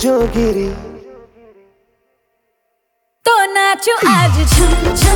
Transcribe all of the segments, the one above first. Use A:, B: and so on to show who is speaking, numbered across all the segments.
A: जो गिरी
B: तो नाचो आज झुम झुम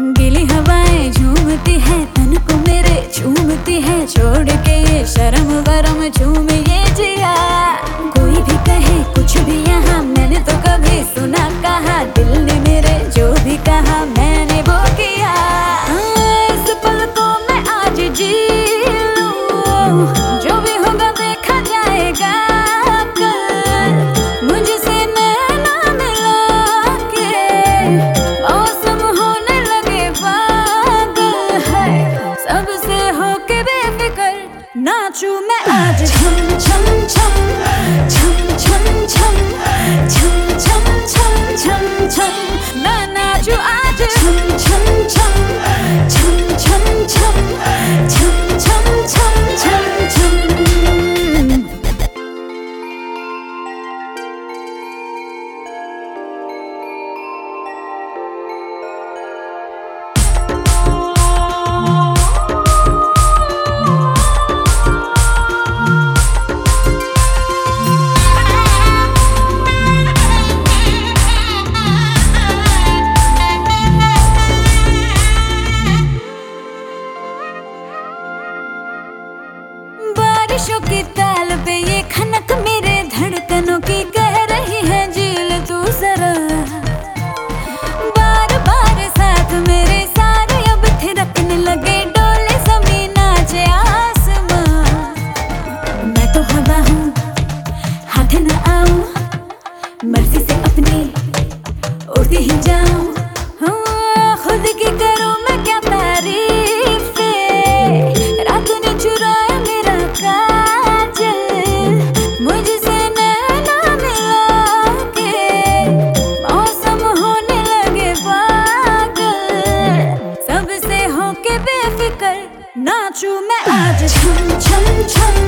B: गिली हवाएँ झूमती है तन को मेरे झूमती है छोड़ के ये शर्म you बारिशों की ताल पे ये खनक मेरे धड़कनों की कह रही है, झील तू जरा। बार बार साथ मेरे सारे अब थिरकने लगे, डोले ज़मीन नाचे आसमां। मैं तो हवा हूँ, हाथ न आऊ, मर्ज़ी से अपनी उड़ती ही जाऊ। हाँ, खुद की करूँ मैं क्या तारीफ़? 나춤에 아주 참참참